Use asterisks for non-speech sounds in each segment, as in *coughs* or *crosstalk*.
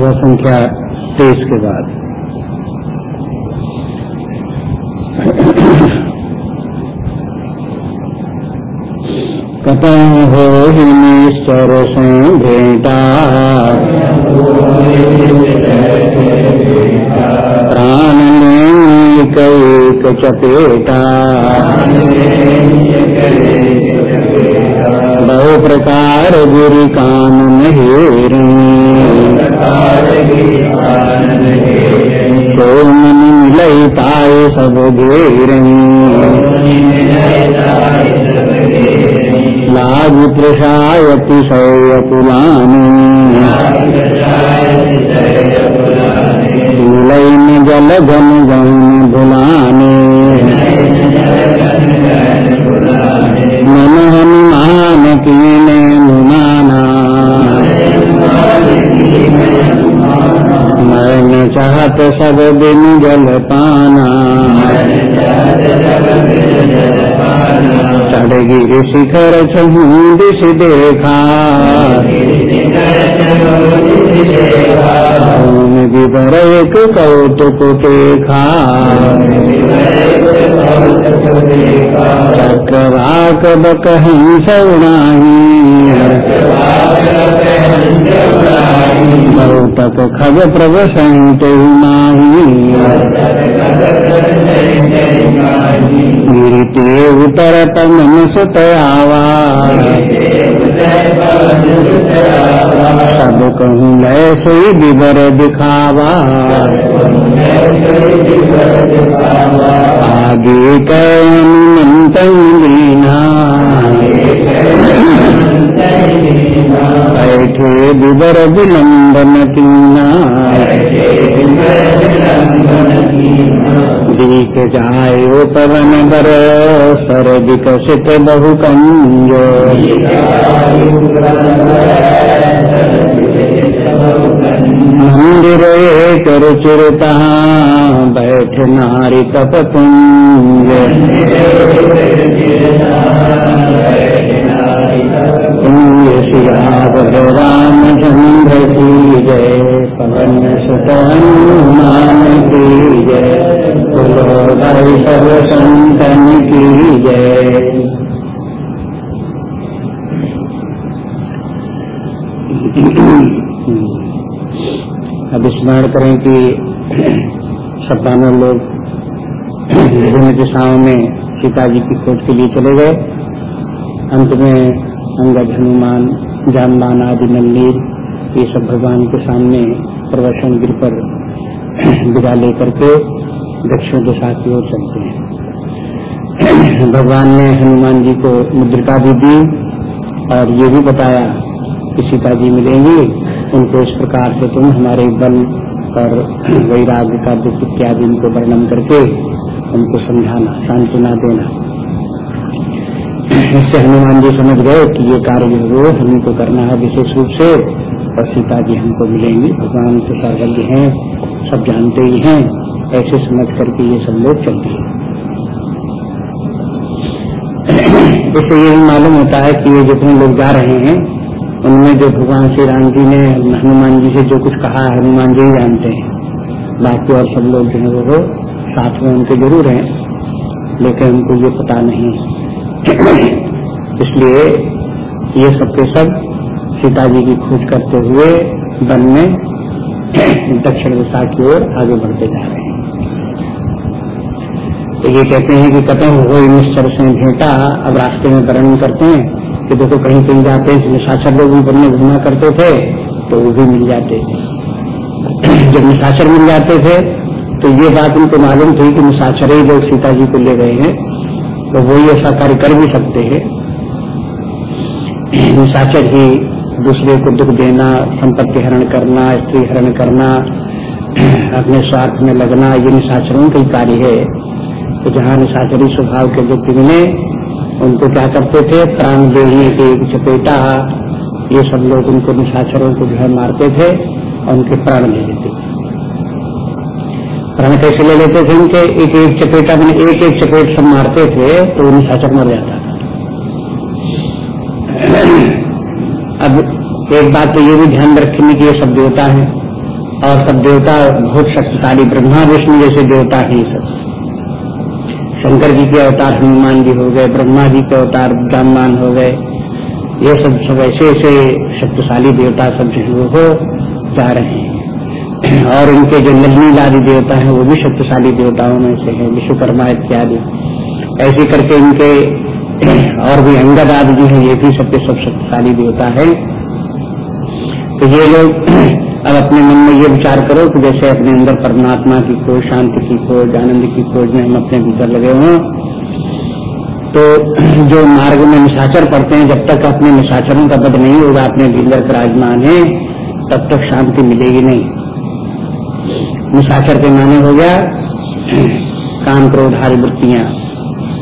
सुबह संख्या तेईस के बाद। कतम हो निश्चर से भेटा प्राण ने कैक चपेटा। बहु प्रकार गुरु काम नहेर तो मन मिलई पाए सब घेर लाभ प्रसायति सौयकुलानी लैन जल गन गन भुलाने सब दिन जल पाना चढ़गिर शिखर छहूँ दिश देखा। विवर एक कौतुक देखा। चक्रवाक बक हंस बहुतक खग प्रभ संत माही गिरते उतरत मन सुत आवा सब कहूँ लय सोई विवर दिखावा आगे कैन दीना। बैठे विवर विलंबन कीना। दीप जायो पवन बर, सर विकसित बहु कंज मंदिर एक रुचिरता बैठ नारी तप कुंज सियावर रामचंद्र की जय पवन सुत की जय भाई सब संतन की जय अब स्मरण करें कि सब दानव लोग विभिन्न दिशाओं में सीता जी की खोज के लिए चले गए। अंत में अंगद हनुमान जानबान आदि नलनीर, ये सब भगवान के सामने प्रवचन गिर पर *clears throat* विदा लेकर के दक्षिण दिशा की ओर चलते हैं। *clears throat* भगवान ने हनुमान जी को मुद्रिका भी दी और ये भी बताया कि सीता जी मिलेंगी, उनको इस प्रकार से तुम हमारे बल और *clears throat* वैराग्य का दुख इत्यादि उनको वर्णन करके उनको समझाना, सांत्वना देना। इससे हनुमान जी समझ गए कि ये कार्य जो हमें को करना है विशेष रूप से। और सीता जी हमको मिलेंगी। भगवान तो सर्वज्ञ हैं, सब जानते ही हैं। ऐसे समझ करके ये सब लोग चलते हैं। इससे ये मालूम होता है कि ये जितने लोग जा रहे हैं, उनमें जो भगवान श्री राम जी ने हनुमान जी से जो कुछ कहा है, हनुमान जी ही जानते हैं। बाकी और सब लोग जो है वो साथ में उनके ज़रूर हैं, लेकिन उनको ये पता नहीं इसलिए ये सब के सब सीता जी की खोज करते हुए वन में दक्षिण दिशा की ओर आगे बढ़ते जा रहे हैं। तो ये कहते हैं कि कतम हो निश्चर से भेंटा, अब रास्ते में वर्णन करते हैं कि देखो कहीं कहीं जाते हैं निशाचर लोग भी बनने घूमा करते थे तो वो भी मिल जाते थे। जब निशाचर मिल जाते थे तो ये बात उनको मालूम थी कि निशाचर ही लोग सीता जी को ले गए हैं। तो वो ऐसा कार्य कर भी सकते हैं। निशाचर ही दूसरे को दुख देना, संपत्ति हरण करना, स्त्री हरण करना, अपने स्वार्थ में लगना, ये निशाचरों का ही कार्य है। तो जहाँ निशाचरी स्वभाव के व्यक्ति मिले, उनको क्या करते थे? प्राण देही के चपेटा, ये सब लोग उनको निशाचरों को जो है मारते थे और उनके प्राण ले लेते थे। प्राण कैसे ले लेते थे उनके, एक एक चपेटा में एक एक चपेट सब मारते थे तो उन्हें निशाचर मर जाता था। *clears throat* अब एक बात तो ये भी ध्यान रखने की, ये सब देवता है, और सब देवता बहुत शक्तिशाली, ब्रह्मा, विष्णु जैसे देवता ही सब। शंकर जी के अवतार हनुमान जी हो गए, ब्रह्मा जी के अवतार ब्रह्मान हो गए, ये सब सब ऐसे ऐसे शक्तिशाली देवता सब जो हो जा रहे हैं। और इनके जो नजनीलादि देवता हैं, वो भी शक्तिशाली देवताओं में से है विश्वकर्मा इत्यादि। ऐसे करके इनके *clears throat* और भी अंगद आदि जो है, ये भी सबके सब शक्तिशाली देवता है। तो ये लोग *clears throat* अब अपने मन में ये विचार करो कि जैसे अपने अंदर परमात्मा की खोज, शांति की खोज, आनंद की खोज में हम अपने भीतर लगे हों तो *clears throat* जो मार्ग में निशाचर पड़ते हैं, जब तक अपने निशाचरों का बद नहीं होगा, अपने भीतर विराजमान है, तब तक शांति मिलेगी नहीं। निशाचर के माने हो गया, काम क्रोध आदि वृत्तियाँ।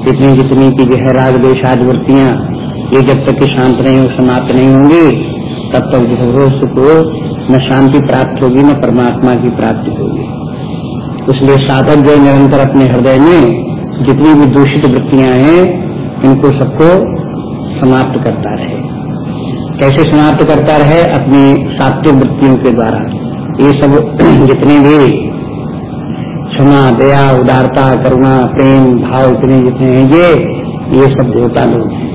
जितनी जितनी की जो है राग देशाद वृत्तियाँ, ये जब तक शांत नहीं हो, समाप्त नहीं होंगी, तब तक जो है उसको न शांति प्राप्त होगी, न परमात्मा की प्राप्ति होगी। इसलिए साधक जो निरंतर अपने हृदय में जितनी भी दूषित वृत्तियाँ हैं, इनको सबको समाप्त करता रहे। कैसे समाप्त करता रहे? अपनी सात्विक वृत्तियों के द्वारा। ये सब जितने भी क्षमा, दया, उदारता, करुणा, प्रेम, भाव इतने जितने हैं, ये ये सब देवता लोग हैं।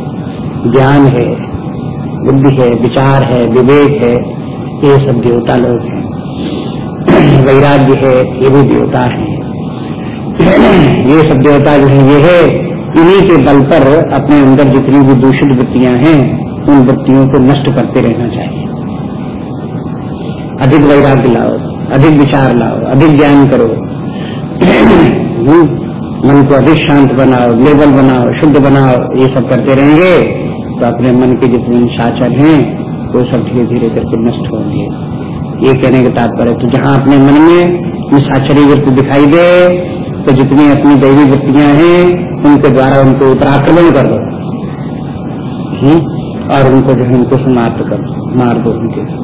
ज्ञान है, बुद्धि है, विचार है, विवेक है, ये सब देवता लोग हैं। *clears throat* वैराग्य है, ये भी देवता है। *clears throat* ये सब देवता जो है, ये है, इन्हीं के बल पर अपने अंदर जितनी भी दूषित वृत्तियाँ हैं, उन वृत्तियों को नष्ट करते रहना चाहिए। अधिक वैराग्य लाओ, अधिक विचार लाओ, अधिक ज्ञान करो। मन को अधिक शांत बनाओ, लेवल बनाओ, शुद्ध बनाओ, ये सब करते रहेंगे तो अपने मन के जितने निशाचर हैं, वो सब धीरे धीरे करके नष्ट होंगे। ये कहने का तात्पर्य तो जहाँ अपने मन में निशाचरी वृत्ति दिखाई दे तो जितनी अपनी दैवी वृत्तियाँ हैं, उनके द्वारा उनको उत्तराक्रमण कर दो। हम्म? और उनको जो है उनको समाप्त कर मार दो उनके।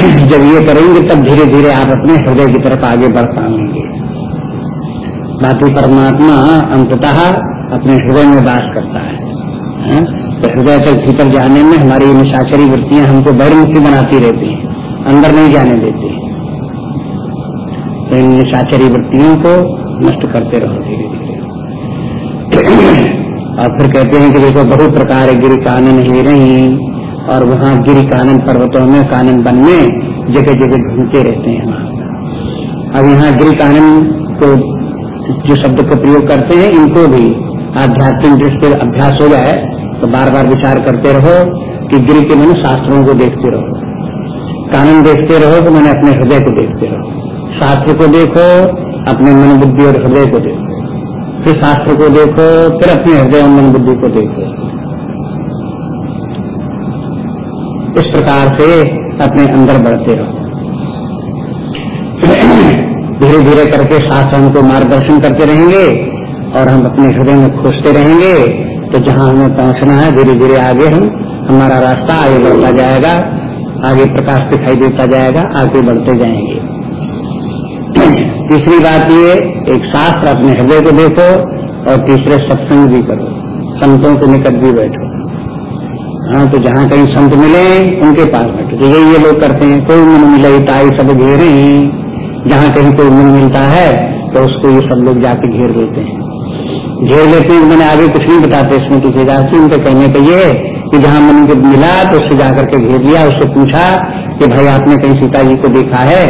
जब ये करेंगे तब धीरे धीरे आप अपने हृदय की तरफ़ आगे बढ़ पाएँगे। बाकी परमात्मा अंततः अपने हृदय में वास करता है, है? तो हृदय तक भीतर जाने में हमारी निशाचरी वृत्तियाँ हमको बहिर्मुखी बनाती रहती हैं अंदर नहीं जाने देती तो इन निशाचरी वृत्तियों को नष्ट करते रहो धीरे धीरे और फिर कहते हैं कि देखो बहुत प्रकार गिर कानन ही रही। और वहाँ गिरी कानन पर्वतों में, कानन वन में जगह जगह घूमते रहते हैं अब यहाँ गिरी कानन को जो शब्द का प्रयोग करते हैं, इनको भी आध्यात्मिक दृष्टि अभ्यास हो जाए तो बार बार विचार करते रहो कि गिर के मैंने शास्त्रों को देखते रहो। कानून देखते रहो तो मैंने अपने हृदय को देखते रहो। शास्त्र को देखो, अपने मन बुद्धि और हृदय को देखो। फिर शास्त्र को देखो, फिर अपने हृदय और मन बुद्धि को देखो। इस प्रकार से अपने अंदर बढ़ते रहो। धीरे धीरे करके शास्त्र हमको मार्गदर्शन करते रहेंगे और हम अपने हृदय में खोजते रहेंगे तो जहाँ हमें पहुँचना है धीरे धीरे आगे हम, हमारा रास्ता आगे बढ़ता जाएगा, आगे प्रकाश दिखाई देता जाएगा, आगे बढ़ते जाएँगे। तीसरी बात ये, एक शास्त्र अपने हृदय को देखो और तीसरे सत्संग भी करो, संतों के निकट भी बैठो। हाँ तो जहाँ कहीं संत मिले, उनके पास बैठो। तो ये लोग करते हैं। कोई मन मिले, ताई सब घेरे जहाँ कहीं कोई मन मिलता है तो उसको ये सब लोग जाके घेर देते हैं। घेर लेते हैं, मैंने आगे कुछ नहीं बताते इसमें किसी जाति उनके कहने का ये कि जहाँ मन को मिला तो उससे जाकर के घेर लिया, उससे पूछा कि भाई, आपने कहीं सीता जी को देखा है?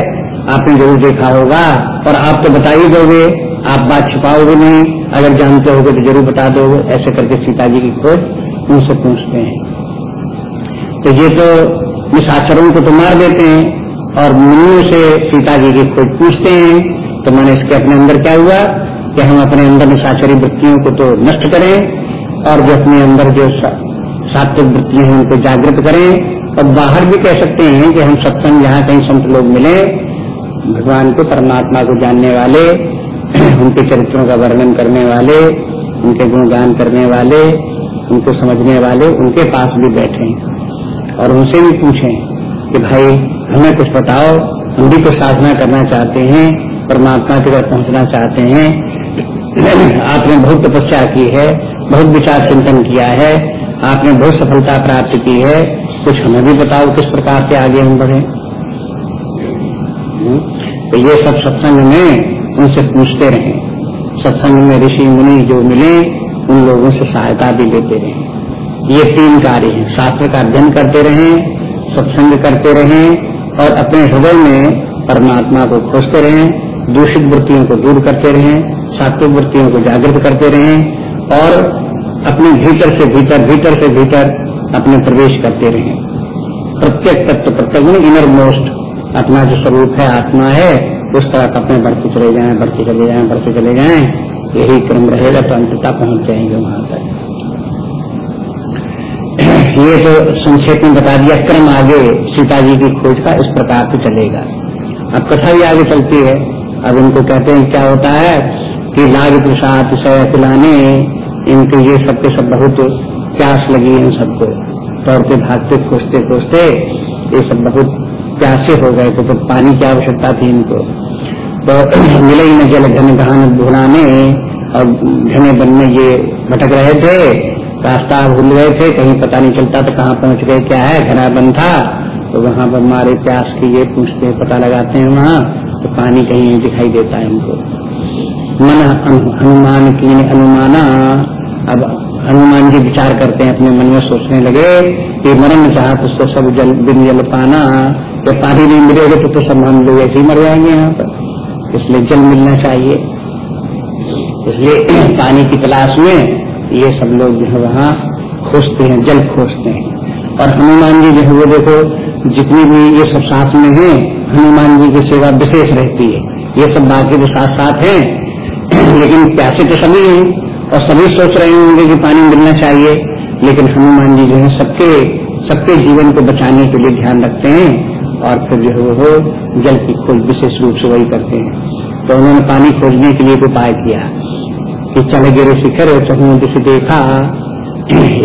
आपने ज़रूर देखा होगा। और आप तो बता ही दोगे, आप बात छुपाओगे नहीं। अगर जानते होगे तो ज़रूर बता दोगे। ऐसे करके सीता जी की खोज उनसे पूछते हैं। तो ये तो निशाचरों को तो मार देते हैं और मुनियों से सीता जी की खोज पूछते हैं तो मैंने इसके अपने अंदर क्या हुआ कि हम अपने अंदर निशाचरी वृत्तियों को तो नष्ट करें और जो अपने अंदर जो सात्विक वृत्तियाँ हैं उनको जागृत करें। और बाहर भी कह सकते हैं कि हम सत्संग जहाँ कहीं संत लोग मिले, भगवान को परमात्मा को जानने वाले, *clears throat* उनके चरित्रों का वर्णन करने वाले, उनके गुणगान करने वाले, उनको समझने वाले, उनके पास भी बैठे और उनसे भी पूछें कि भाई, हमें कुछ बताओ, हम भी कुछ साधना करना चाहते हैं, परमात्मा की तरफ़ पहुँचना चाहते हैं। *clears throat* आपने बहुत तपस्या की है, बहुत विचार चिंतन किया है, आपने बहुत सफलता प्राप्त की है, कुछ हमें भी बताओ किस प्रकार से आगे हम बढ़े। तो ये सब सत्संग में उनसे पूछते रहे। सत्संग में ऋषि मुनि जो मिले, उन लोगों से सहायता भी लेते रहे। ये तीन कार्य हैं। शास्त्र का अध्ययन करते रहें, सत्संग करते रहें और अपने हृदय में परमात्मा को खोजते रहें, दूषित वृत्तियों को दूर करते रहें, सात्विक वृत्तियों को जागृत करते रहे और अपने भीतर से भीतर भीतर से भीतर अपने प्रवेश करते रहें। प्रत्येक तत्व, प्रत्येक में इनर मोस्ट अपना जो स्वरूप है, आत्मा है, उस तरह अपने बढ़ते चले जाए, बढ़ते चले जाए, बढ़ते चले जाए, यही क्रम रहेगा तो अंतता पहुँच जाएँगे वहाँ तक। ये तो संक्षेप में बता दिया, क्रम आगे सीता जी की खोज का इस प्रकार से चलेगा। अब कथा ही आगे चलती है। अब इनको कहते हैं, क्या होता है कि लाग प्रसाद सय इनके ये सबके सब बहुत प्यास लगी है सबको। दौड़ते, भागते, खोजते खोजते, ये सब बहुत प्यासे हो गए थे तो पानी की आवश्यकता थी इनको। तो *clears throat* मिले ही न जल घन घान भुलाने और घने बन में ये भटक रहे थे रास्ता भूल गए थे कहीं पता नहीं चलता तो कहाँ पहुँच गए क्या है घना बन था तो वहाँ पर मारे प्यास के ये पूछते हैं पता लगाते हैं वहाँ तो पानी कहीं दिखाई देता है इनको। मन हनुमान की अनुमाना अब हनुमान जी विचार करते हैं अपने मन में सोचने लगे कि मरण चाह तो सब जल बिन जल पाना जब पानी नहीं मिलेगा तो, तो सब हम लोग ऐसे ही मर जाएँगे यहाँ पर। इसलिए जल मिलना चाहिए। इसलिए *clears throat* पानी की तलाश में ये सब लोग जो है वहाँ खोजते हैं, जल खोजते हैं। और हनुमान जी जो है वो देखो, जितनी भी ये सब साथ में हैं, हनुमान जी की सेवा विशेष रहती है। ये सब बाकी तो साथ साथ हैं, *clears throat* लेकिन प्यासे तो सभी हैं, और सभी सोच रहे होंगे कि पानी मिलना चाहिए, लेकिन हनुमान जी जो है सबके सबके जीवन को बचाने के लिए ध्यान रखते हैं, और फिर जो है वो जल की खोज विशेष रूप से वही करते हैं। तो उन्होंने पानी खोजने के लिए उपाय किया। कि चले गिरे शिखर चढ़ने जिसे देखा।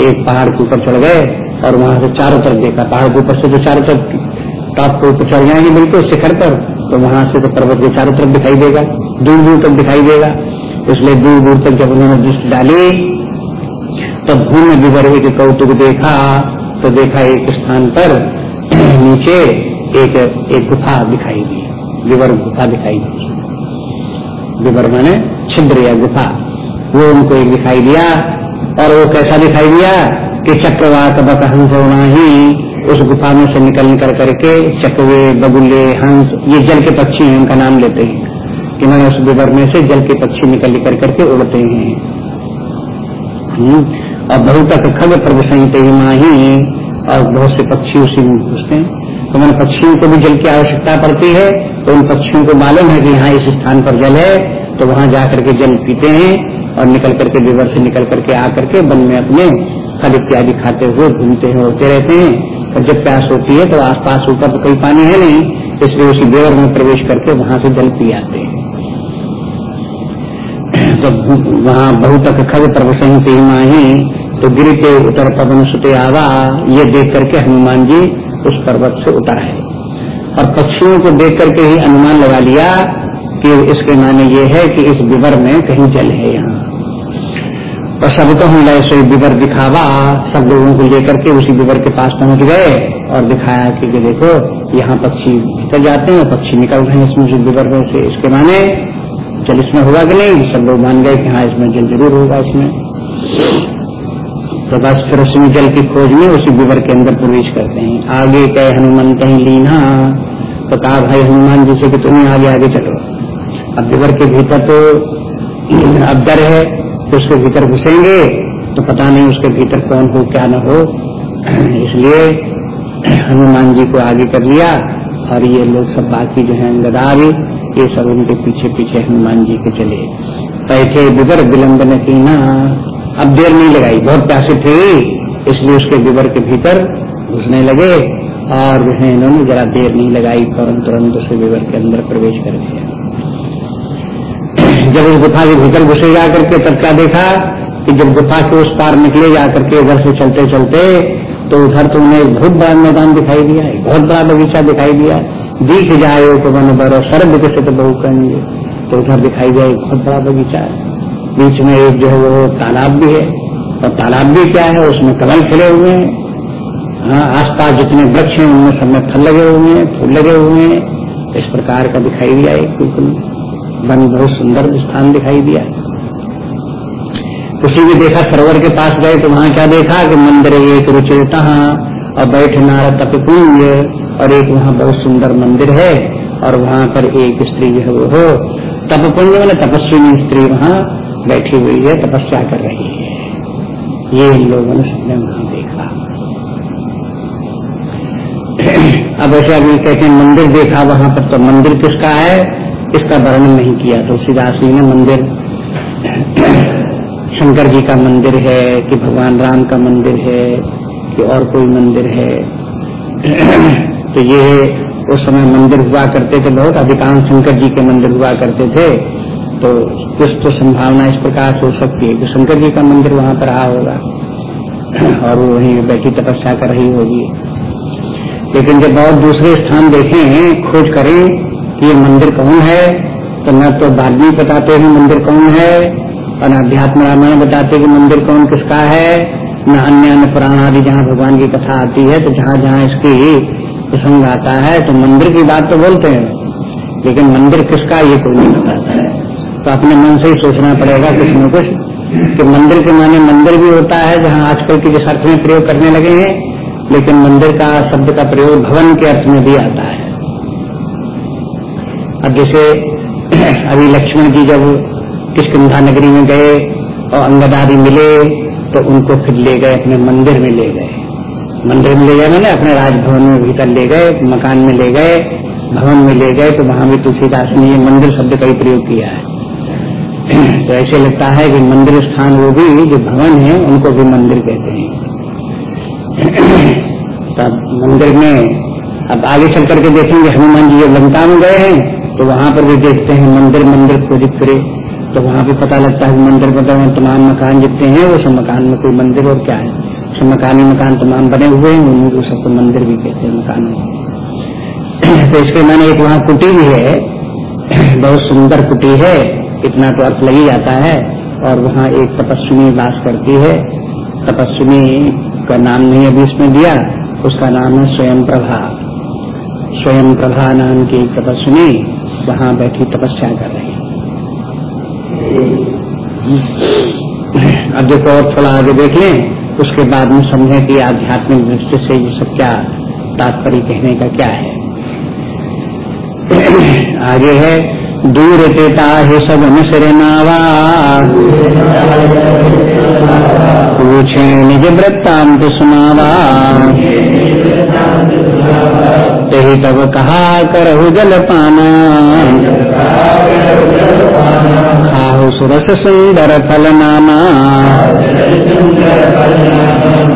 एक पहाड़ के ऊपर चढ़ गए और वहाँ से चारों तरफ़ देखा। पहाड़ के ऊपर से तो चारों तरफ़ टॉप के ऊपर चढ़ जाएँगे बिल्कुल शिखर पर तो वहाँ से तो पर्वत के चारों तरफ़ दिखाई देगा, दूर दूर तक दिखाई देगा। इसलिए दूर दूर तक जब उन्होंने दृष्टि डाली, तब भूमि विवर्ग के कौतुक देखा तो देखा एक स्थान पर *clears throat* नीचे एक एक गुफा दिखाई दी विवर गुफा दिखाई दी। विवर माने छिद्र या गुफा। वो उनको एक दिखाई दिया और वो कैसा दिखाई दिया कि चक्रवात बक हंस होना ही उस गुफा में से निकल निकल करके चकवे बगुले हंस ये जल के पक्षी हैं उनका नाम लेते हैं। कि मैंने उस विवर में से जल के पक्षी निकल निकल करके उड़ते हैं। हम्म, और बहुत तक खग प्रभ संहित माही और बहुत से पक्षी उसी में घुसते हैं। तो मैंने पक्षियों को भी जल की आवश्यकता पड़ती है तो उन पक्षियों को मालूम है कि यहाँ इस स्थान पर जल है तो वहाँ जाकर के जल पीते हैं। और निकल करके विवर से निकल करके आकर के वन में अपने फल इत्यादि खाते हुए घूमते हैं, उड़ते रहते हैं। और जब प्यास होती है तो आसपास ऊपर तो कोई पानी है नहीं, इसलिए उसी बेवर में प्रवेश करके वहाँ से जल पी आते हैं। तो वहाँ बहुत खग प्रभु माही तो गिर के उतर पवन सुते आवा, ये देख करके हनुमान जी उस पर्वत से उतर है और पक्षियों को देख करके ही अनुमान लगा लिया कि इसके माने ये है कि इस विवर में कहीं जल है यहाँ। और सब तो हम ऐसे विवर दिखावा। सब लोगों को लेकर के उसी विवर के पास पहुँच गए और दिखाया कि, देखो यहाँ पक्षी निकल जाते हैं पक्षी निकल रहे हैं इसमें से विवर में से इसके माने। जल इसमें होगा कि नहीं? सब लोग मान गए कि हाँ इसमें जल ज़रूर होगा इसमें। तो बस फिर उसमें जल की खोज में उसी विवर के अंदर प्रवेश करते हैं। आगे कहे हनुमान कहीं लीना। तो कहा भाई हनुमान जी से कि तुम्हें आगे आगे चलो। अब विवर के भीतर तो अब डर है। तो उसके भीतर घुसेंगे तो पता नहीं उसके भीतर कौन हो, क्या न हो। *clears throat* इसलिए हनुमान जी को आगे कर लिया, और ये लोग सब बाकी जो है अंगदार, ये सब उनके पीछे पीछे हनुमान जी के चले। बैठे बिगर विलंब न की ना अब देर नहीं लगाई, बहुत प्यासे थे, इसलिए उसके विवर के भीतर घुसने लगे, और जो है इन्होंने जरा देर नहीं लगाई फ़ौरन तुरंत उसके विवर के अंदर प्रवेश कर दिया। जब उस गुफा के भीतर घुसे जा करके तब क्या देखा कि जब गुफा के उस पार निकले जा करके उधर से चलते चलते तो उधर तो उन्हें बहुत बड़ा मैदान दिखाई दिया, एक बहुत बड़ा बगीचा दिखाई दिया। दिख जाए उपवन बरो सर विकसित बहु कहेंगे तो उधर दिखाई दिया एक बहुत बड़ा बगीचा। है बीच में एक जो है वो तालाब भी है। और तालाब भी क्या है, उसमें कमल खिले हुए हैं। हाँ आसपास जितने वृक्ष हैं, उनमें सब में फल लगे हुए हैं, फूल लगे हुए हैं। इस प्रकार का दिखाई दिया एक बिल्कुल वन बहुत सुंदर स्थान दिखाई दिया उसी भी देखा सरोवर के पास गए तो वहाँ क्या देखा कि मंदिर एक रुचिरता और बैठ नारा तपकुंज और एक वहाँ बहुत सुंदर मंदिर है, और वहाँ पर एक स्त्री जो है वो हो। तपकुंज में तपस्विनी स्त्री वहाँ बैठी हुई है, तपस्या कर रही है। ये इन लोगों ने सबने वहाँ देखा। अब ऐसे अभी कहते हैं, मंदिर देखा, वहाँ पर तो मंदिर किसका है? इसका वर्णन नहीं किया। तुलसीदास जी ने मंदिर, शंकर जी का मंदिर है, कि भगवान राम का मंदिर है, कि और कोई मंदिर है। तो ये उस समय मंदिर हुआ करते थे बहुत अधिकांश शंकर जी के मंदिर हुआ करते थे। तो कुछ तो संभावना इस प्रकार से हो सकती है कि शंकर जी का मंदिर वहाँ पर रहा होगा और वो वहीं बैठी तपस्या कर रही होगी। लेकिन जब बहुत दूसरे स्थान देखें, खोज करें कि ये मंदिर कौन है? तो न तो वाल्मीकि बताते हैं मंदिर कौन है, और न अध्यात्म रामायण बताते कि मंदिर कौन किसका है, न अन्य अन्य पुराण आदि जहाँ भगवान की कथा आती है तो जहाँ जहाँ इसकी प्रसंग आता है तो मंदिर की बात तो बोलते हैं। लेकिन मंदिर किसका, ये कोई नहीं बताता है। तो अपने मन से ही सोचना पड़ेगा कुछ न कुछ, कि मंदिर के माने मंदिर भी होता है, जहाँ आजकल के जिस अर्थ में प्रयोग करने लगे हैं, लेकिन मंदिर का शब्द का प्रयोग भवन के अर्थ में भी आता है। अब जैसे *clears throat* अभी लक्ष्मण जी जब किसकिधा नगरी में गए और अंगद आदि मिले तो उनको फिर ले गए, अपने मंदिर में ले गए। मंदिर में ले गए मैंने, अपने राजभवन में भीतर ले गए, मकान में ले गए, भवन में ले गए तो वहाँ भी तुलसीदास ने ये मंदिर शब्द का ही प्रयोग किया है। *clears throat* तो ऐसे लगता है कि मंदिर स्थान वो भी, जो भवन है, उनको भी मंदिर कहते हैं। *clears throat* तब मंदिर में, अब आगे चल करके देखेंगे, हनुमान जी जब लंका में गए हैं तो वहाँ पर भी देखते हैं, मंदिर मंदिर खोजित करे तो वहाँ भी पता लगता है मंदिर मतलब तमाम मकान जितने हैं वो सब मकान में कोई मंदिर और क्या है। सब मकानी मकान तमाम बने हुए हैं उनको सबको मंदिर भी कहते हैं, मकानों *clears throat* तो इसके मैंने एक वहाँ कुटी भी है। *clears throat* बहुत सुंदर कुटी है, इतना तो अर्थ लगी जाता है। और वहाँ एक तपस्विनी वास करती है। तपस्विनी का नाम नहीं अभी इसमें दिया, उसका नाम है स्वयं प्रभा स्वयं प्रभा नाम की एक तपस्विनी। वहाँ बैठी तपस्या कर रही अब देखो और थोड़ा आगे देख लें, उसके बाद में समझे कि आध्यात्मिक दृष्टि से ये सब क्या तात्पर्य कहने का क्या है। आगे है, दूर तेता है सब मिश्र नावा। पूछे निज वृत्तांत सुनावा। तही तब कहा करहु जल पाना। खाहु सुरस सुंदर फल नामा।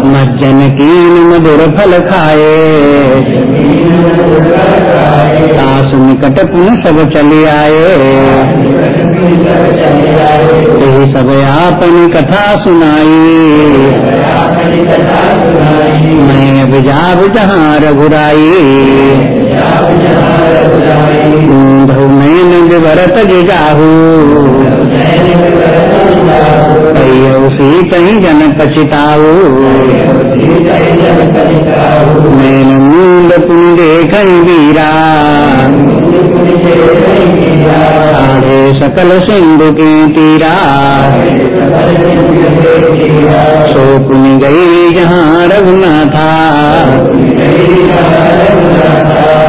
मज्जन कीन मधुर फल खाए। निकट पुन सब चले आए। यही सब आपनी कथा सुनाई। मैं विजाब जहाँ रघुराई धूमेन विवरत जाहू उसी कहीं जन पचिताऊ मैन मूल पुण्य कहीं वीरा। आगे सकल सिंधु की तीरा। पुन गई जहाँ रघुनाथा।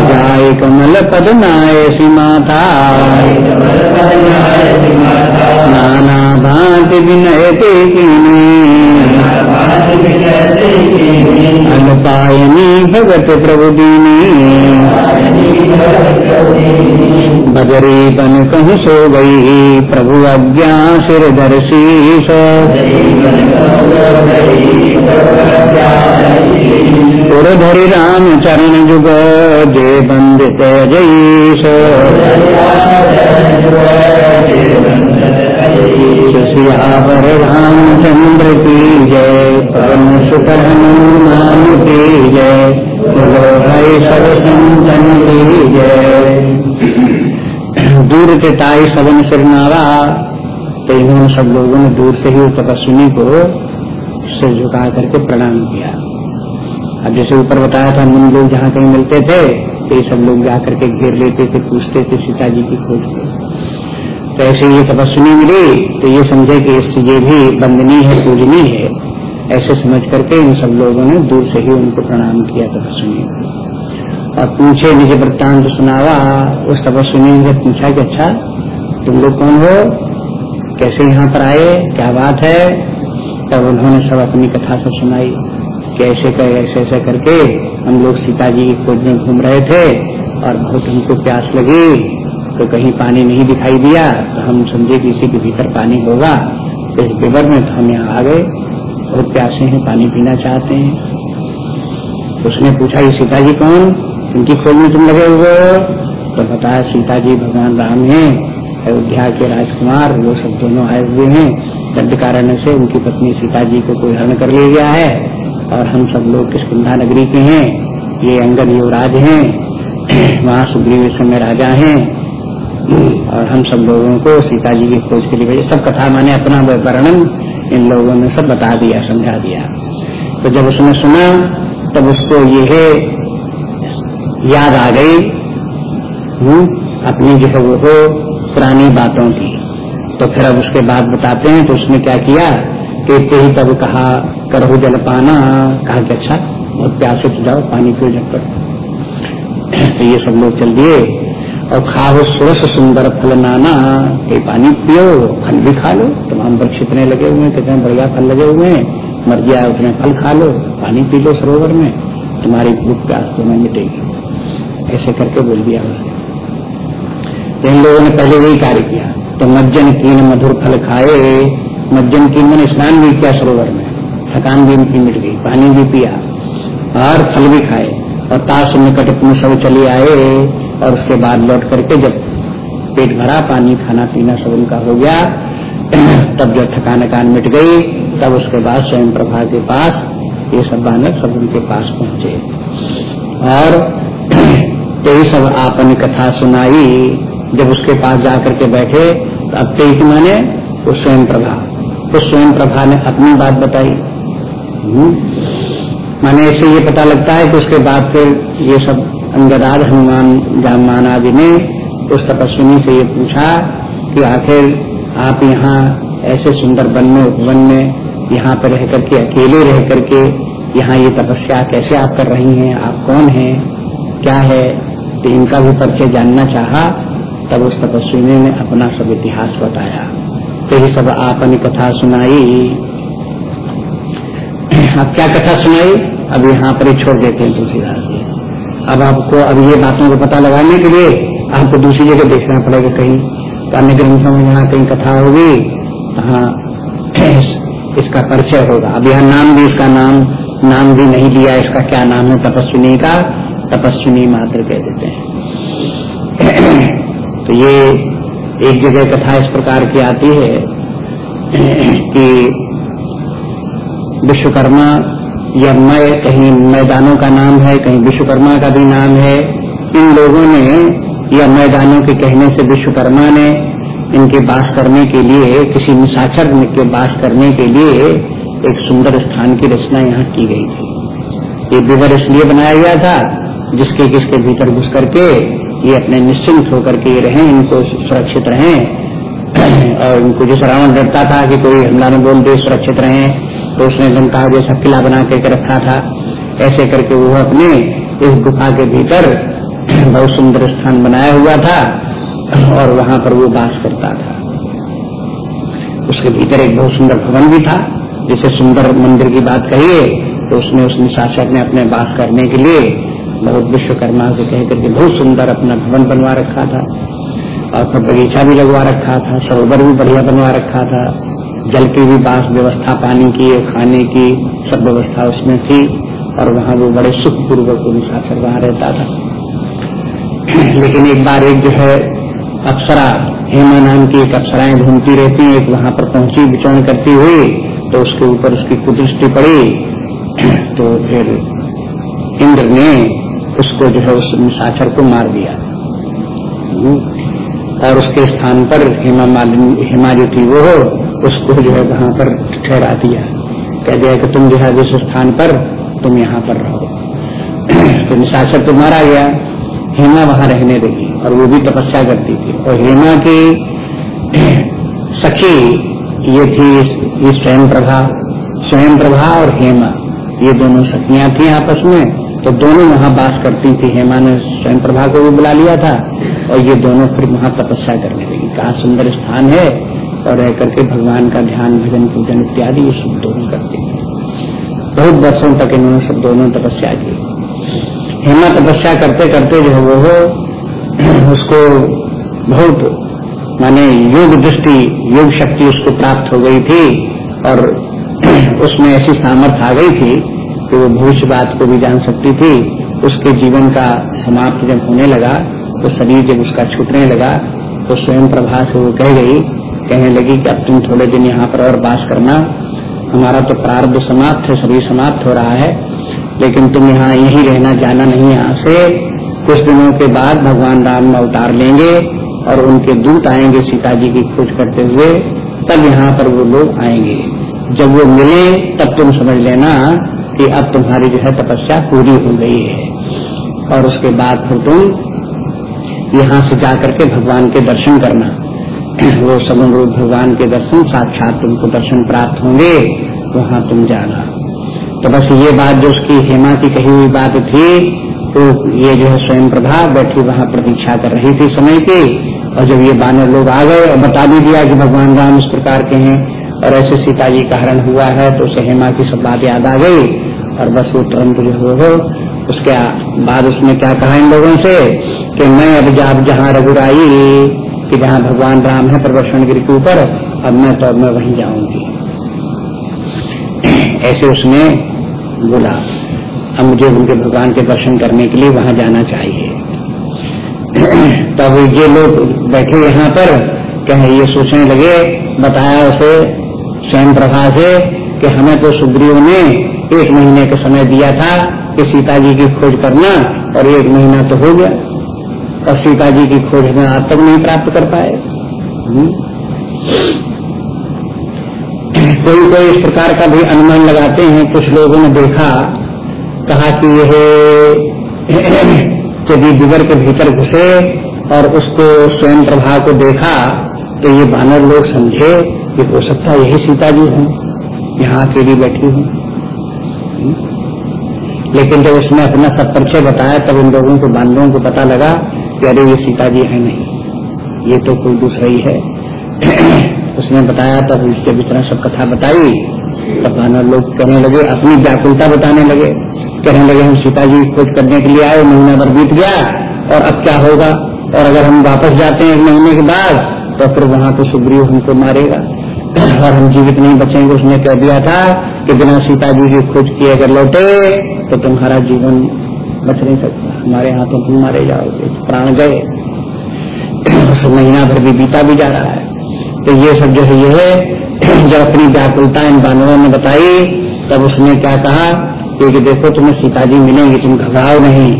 जाय कमल पद नाय सीमाता नाना भांति विनय ते अनपायनी भगत प्रभु दीनी। बजरी बन कहूँ सो गई, प्रभु अज्ञा सिर दर्शी धरि राम चरण जुग जय बंदित जयीश सियावर रामचंद्र की जय, परम सुख हनुमान की जय। भाई सब संतन की जय। दूर के ताई सबन सिरनावा। तो इन्होंने सब लोगों ने दूर से ही तपस्विनी को सिर झुका करके प्रणाम किया। अब जैसे ऊपर बताया था मुन लोग जहाँ कहीं मिलते थे तो ये सब लोग जाकर के घेर लेते थे, पूछते थे सीता जी की खोज पे तो ऐसे ये तपस्विनी मिली तो ये समझे कि इससे ये भी बंदनी है पूजनी है, ऐसे समझ करके इन सब लोगों ने दूर से ही उनको प्रणाम किया तपस्विनी और पूछे निज वृत्तांत सुनावा, उस तपस्विनी ने पूछा कि अच्छा तुम लोग कौन हो? कैसे यहाँ पर आए? क्या बात है? तब उन्होंने सब अपनी कथा सब सुनाई। कैसे कर ऐसे ऐसे करके हम लोग सीता जी की खोज में घूम रहे थे और बहुत हमको प्यास लगी। तो कहीं पानी नहीं दिखाई दिया तो हम समझे कि इसी के भीतर पानी होगा। तो इस बिवर में तो हम यहाँ आ गए। बहुत प्यासे हैं, पानी पीना चाहते हैं। उसने पूछा, ये सीता जी कौन? इनकी खोज में तुम लगे हुए हो। तो बताया, सीता जी, भगवान राम हैं, अयोध्या के राजकुमार, वो सब दोनों आए हुए हैं। दंड कारण से उनकी पत्नी सीता जी को कोई हरण कर ले गया है और हम सब लोग किसकुंधा नगरी के हैं। ये अंगद युवराज हैं, वहाँ सुग्रीव समय राजा हैं। और हम सब लोगों को सीता जी की खोज के लिए भेजे। सब कथा माने अपना वर्णन, इन लोगों ने सब बता दिया, समझा दिया। तो जब उसने सुना, तब उसको ये याद आ गई अपनी जो है वो पुरानी बातों की। तो फिर अब उसके बाद बताते हैं तो उसने क्या किया कि ही तब कहा करहो जल पाना। कहा कि अच्छा बहुत प्यासे तो जाओ, पानी पियो जब तक तो ये सब लोग चल दिए और खाओ सुरस सुंदर फल नाना ये पानी पियो, फल भी खा लो। तमाम वृक्ष इतने लगे हुए हैं, कितने बढ़िया फल लगे हुए हैं। मर गया उतने फल खा लो, पानी पी लो सरोवर में। तुम्हारी भूख प्यास तो मिटेगी। ऐसे करके बोल दिया उसे तो इन लोगों ने पहले यही कार्य किया। तो मज्जन कीन मधुर फल खाए, मज्जन कीन मैंने स्नान भी किया सरोवर में। थकान भी उनकी मिट गई, पानी भी पिया और फल भी खाए और ताश निकट अपने सब चले आए और उसके बाद लौट करके जब पेट भरा, पानी खाना पीना सब उनका हो गया, तब जब थकान अकान मिट गई, तब उसके बाद स्वयं प्रभा के पास, ये सब बानर सब उनके पास पहुँचे। और यही सब आपने कथा सुनाई। जब उसके पास जाकर के बैठे तो अब तेईस माने वो स्वयं प्रभा। तो स्वयं प्रभा ने अपनी बात बताई। हम्म। माने ऐसे ये पता लगता है कि उसके बाद फिर ये सब अंगराज, हनुमान जामान आदि ने उस तपस्विनी से ये पूछा कि आखिर आप यहाँ ऐसे सुंदर वन में, उपवन में यहाँ पर रह करके, अकेले रह करके यहाँ ये तपस्या कैसे आप कर रही हैं? आप कौन हैं? क्या है? तो इनका भी परिचय जानना चाहा, तब उस तपस्विनी ने अपना सब इतिहास बताया। तो ये सब आपने कथा सुनाई। अब क्या कथा सुनाई? अब यहाँ पर ही छोड़ देते हैं तुलसीदास जी। अब आपको अब ये बातों को पता लगाने के लिए आपको दूसरी जगह देखना पड़ेगा कहीं। अन्य ग्रंथों में यहाँ कहीं कथा होगी हाँ इसका परिचय होगा। अब यहाँ नाम भी इसका नाम नाम भी नहीं दिया, इसका क्या नाम है तपस्विनी का? तपस्विनी मात्र कह देते हैं। *clears throat* तो ये एक जगह कथा इस प्रकार की आती है *clears throat* कि विश्वकर्मा या मय कहीं मैदानों का नाम है, कहीं विश्वकर्मा का भी नाम है। इन लोगों ने या मैदानों के कहने से विश्वकर्मा ने इनके बास करने के लिए, किसी निशाचर के बास करने के लिए एक सुंदर स्थान की रचना यहाँ की गई थी। ये विवर इसलिए बनाया गया था जिसके किसके भीतर घुस करके ये अपने निश्चिंत होकर के ये रहें, इनको सुरक्षित रहें। *clears throat* और इनको जिस रावण डरता था कि कोई हमला न बोल दे, सुरक्षित रहें तो उसने लंका जैसा किला बना करके रखा था। ऐसे करके वो अपने इस गुफा के भीतर *clears throat* बहुत सुंदर स्थान बनाया हुआ था और वहाँ पर वो बास करता था। उसके भीतर एक बहुत सुंदर भवन भी था, जिसे सुंदर मंदिर की बात कहिए तो उसने उस निशाचर ने अपने बास करने के लिए बहुत विश्वकर्मा से कह करके बहुत सुंदर अपना भवन बनवा रखा था, और फिर बगीचा भी लगवा रखा था, सरोवर भी बढ़िया बनवा रखा था, जल की भी बास व्यवस्था, पानी की खाने की सब व्यवस्था उसमें थी, और वहाँ वो बड़े सुखपूर्वक निशाचर वहाँ रहता था। लेकिन एक बार एक जो है अप्सरा, हेमा नाम की एक अप्सराएँ घूमती रहती एक वहाँ पर पहुँची, विचरण करती हुई तो उसके ऊपर उसकी कुदृष्टि पड़ी तो फिर इंद्र ने उसको जो है उस निशाचर को मार दिया। और उसके स्थान पर हेमा मालिनी, हेमा जो थी वो उसको जो है वहाँ पर ठहरा दिया। कह दिया कि तुम जो है जिस स्थान पर तुम यहाँ पर रहो। तो निशाचर तो मारा गया। हेमा वहाँ रहने लगी और वो भी तपस्या करती थी। और हेमा की सखी ये थी ये स्वयं प्रभा स्वयं प्रभा और हेमा। ये दोनों सखियाँ थी आपस में। तो दोनों वहाँ बास करती थी। हेमा ने स्वयं प्रभा को भी बुला लिया था और ये दोनों फिर वहाँ तपस्या करने लगी। कहा, सुंदर स्थान है और रह करके भगवान का ध्यान, भजन, पूजन इत्यादि ये सब दोनों करते हैं। बहुत वर्षों तक इन्होंने सब दोनों तपस्या की। हेमा तपस्या करते करते जो वो हो *clears throat* उसको बहुत, माने योग दृष्टि, योग शक्ति उसको प्राप्त हो गई थी और *clears throat* उसमें ऐसी सामर्थ्य आ गई थी कि वो भविष्य बात को भी जान सकती थी। उसके जीवन का समाप्त जब होने लगा तो शरीर जब उसका छूटने लगा तो स्वयं प्रभा से वो कह गई, कहने लगी कि अब तुम थोड़े दिन यहाँ पर और बास करना। हमारा तो प्रारब्ध समाप्त है, शरीर समाप्त हो रहा है, लेकिन तुम यहाँ यही रहना, जाना नहीं यहाँ से। कुछ दिनों के बाद भगवान राम अवतार लेंगे और उनके दूत आएँगे सीता जी की खोज करते हुए, तब यहाँ पर वो लोग आएँगे। जब वो मिले, तब तुम समझ लेना कि अब तुम्हारी जो है तपस्या पूरी हो गई है। और उसके बाद फिर तुम यहाँ से जाकर के भगवान के दर्शन करना। वो सगुण रूप भगवान के दर्शन, साक्षात तुमको दर्शन प्राप्त होंगे, वहाँ तुम जाना। तो बस ये बात जो उसकी हेमा की कही हुई बात थी तो ये जो है स्वयं प्रभा बैठी वहाँ प्रतीक्षा कर रही थी समय की, और जब ये बानर लोग आ गए और बता भी दिया कि भगवान राम इस प्रकार के हैं, और ऐसे सीता जी का हरण हुआ है तो उसे हेमा की सब बात याद आ गई। और बस वो तुरंत जो हो उसके बाद उसने क्या कहा इन लोगों से कि मैं अब जब जहाँ रघुराई कि जहाँ भगवान राम है प्रवर्षण गिर के ऊपर, अब मैं तो अब मैं वहीं जाऊँगी। ऐसे उसने बोला, अब मुझे उनके भगवान के दर्शन करने के लिए वहाँ जाना चाहिए। तब ये लोग बैठे यहाँ पर, कहे, ये सोचने लगे, बताया उसे, स्वयं प्रभा से कि हमें तो सुग्रीव ने एक महीने का समय दिया था कि सीता जी की खोज करना और एक महीना तो हो गया। और सीता जी की खोज में आज तक नहीं प्राप्त कर पाए। हम्म। कोई कोई इस प्रकार का भी अनुमान लगाते हैं, कुछ लोगों ने देखा, कहा कि यह *clears throat* यदि दिगर के भीतर घुसे और उसको स्वयं प्रभा को देखा तो ये बानर लोग समझे कि हो सकता यही सीता जी हैं। यहाँ अकेली बैठी हूँ। लेकिन जब उसने अपना सब परिचय बताया, तब इन लोगों को, बांधवों को पता लगा कि अरे ये सीता जी है नहीं। ये तो कोई दूसरा ही है। *clears throat* उसने बताया, तब जब इतना सब कथा बताई। तब बानर लोग कहने लगे, अपनी व्याकुलता बताने लगे। कहने लगे, हम सीता जी खोज करने के लिए आए, महीना भर बीत गया, और अब क्या होगा? और अगर हम वापस जाते हैं एक महीने के बाद तो फिर वहाँ तो सुग्रीव हमको मारेगा। और हम जीवित नहीं बचेंगे उसने कह दिया था कि बिना सीता जी की खोज किए अगर लौटे तो तुम्हारा जीवन बच नहीं सकता। हमारे हाथों तुम मारे जाओगे प्राण गए। महीना भर भी बीता भी जा रहा है। तो ये सब जो है ये है। जब अपनी व्याकुलता इन बानवों ने बताई तब उसने क्या कहा कि देखो तुम्हें सीता जी मिलेंगी तुम घबराओ नहीं।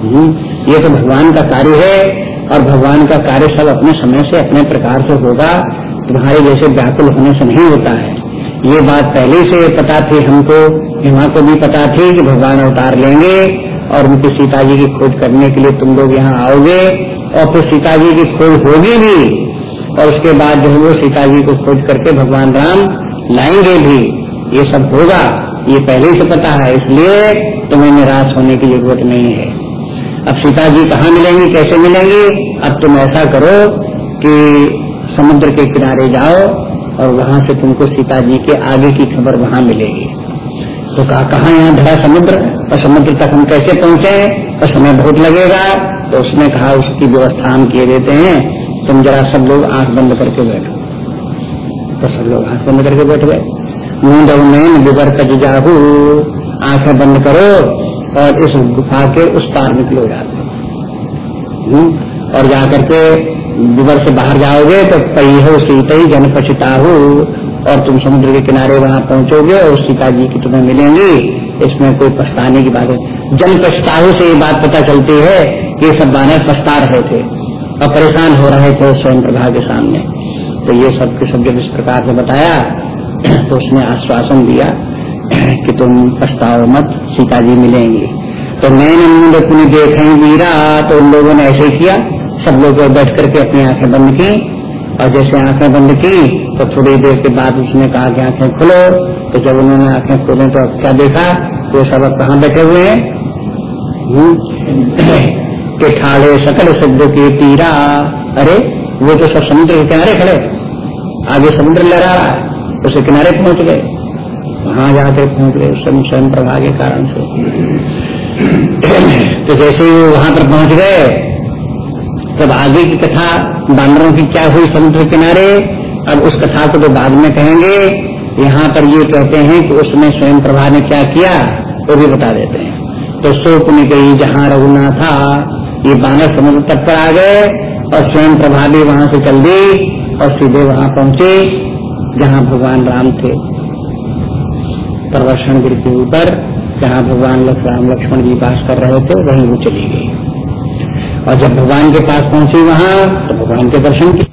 हम्म, ये तो भगवान का कार्य है और भगवान का कार्य सब अपने समय से अपने प्रकार से होगा। तुम्हारे जैसे व्याकुल होने से नहीं होता है। ये बात पहले से पता थी हमको हिमा को भी पता थी कि भगवान अवतार लेंगे और उनकी सीता जी की खोज करने के लिए तुम लोग यहाँ आओगे और फिर सीता जी की खोज होगी भी और उसके बाद जो वो सीता जी को खोज करके भगवान राम लाएँगे भी। ये सब होगा, ये पहले से पता है, इसलिए तुम्हें निराश होने की ज़रूरत नहीं है। अब सीता जी कहाँ मिलेंगी, कैसे मिलेंगी? अब तुम ऐसा करो कि समुद्र के किनारे जाओ और वहाँ से तुमको सीता जी के आगे की खबर वहाँ मिलेगी। तो कहा कहा यहाँ भरा समुद्र? और समुद्र तक हम कैसे पहुँचे? और समय बहुत लगेगा। तो उसने कहा उसकी व्यवस्था हम किए देते हैं। तुम जरा सब लोग आँख बंद करके बैठो। तो सब लोग आँख बंद करके बैठ गए। मुंड नैन बिगर कज जाहू आँखें बंद करो और इस गुफा के उस पार निकलो जाते। हम्म, और जाकर के विवर से बाहर जाओगे तो पही सीता ही जन पछताहू और तुम समुद्र के किनारे वहाँ पहुंचोगे और सीता जी की तुम्हें मिलेंगी। इसमें कोई पछताने की बात है जन पछताहू से ये बात पता चलती है कि सब बानर पछता रहे थे और परेशान हो रहे थे स्वयं प्रभा के सामने। तो ये सब के सब जब इस प्रकार से बताया तो उसने आश्वासन दिया कि तुम पछताओ मत, सीता जी मिलेंगी। तो मैंने मुंड पुनि देखे वीरा तो उन लोगों ने ऐसे किया। सब लोग बैठ करके अपनी आँखें बंद की, और जैसे आँखें बंद की तो थोड़ी देर के बाद उसने कहा कि आँखें खुलो। तो जब उन्होंने आँखें खोले तो क्या देखा? वो सब अब कहाँ बैठे हुए हैं। *coughs* के ठाड़े सकल शब्द के तीरा। अरे, वो तो सब समुद्र के किनारे खड़े आगे समुद्र लहरा रहा है, उसे किनारे पहुँच गए। वहाँ जाकर पहुँच गए स्वयं स्वयं प्रभा के कारण से। *coughs* तो जैसे ही वो वहाँ पर पहुँच गए तब आगे की कथा बानरों की क्या हुई समुद्र किनारे, अब उस कथा को तो बाद में कहेंगे, यहाँ पर ये कहते हैं कि उसमें स्वयं प्रभा ने क्या किया, वो भी बता देते हैं। तो सो पुण्य गई जहाँ रघुना था, ये बानर समुद्र तट पर आ गए और स्वयं प्रभा भी वहाँ से चल दी और सीधे वहाँ पहुँचे, जहाँ भगवान राम थे। प्रवर्षण गिर के ऊपर जहाँ भगवान राम लक्ष्मण जी वास कर रहे थे, वहीं वो चली गई। और जब भगवान के पास पहुँचे वहाँ तो भगवान के दर्शन किए।